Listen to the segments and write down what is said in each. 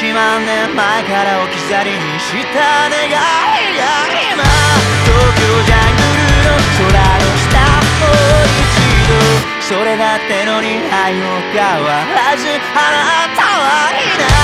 1万年前から置き去りにした願いが今東京ジャングルの空の下もう一度それだってのに愛を変わらずあなたはいない。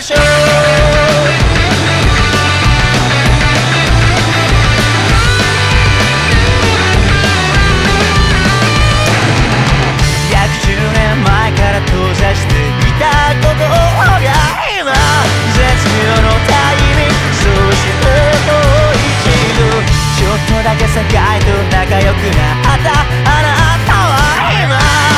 ちょっとだけ世界と仲良くなった。あなたは今。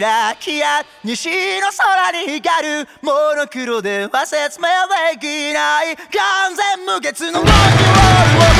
キラキラ西の空に光るモノクロでは説明できない。完全無欠のロックンロールを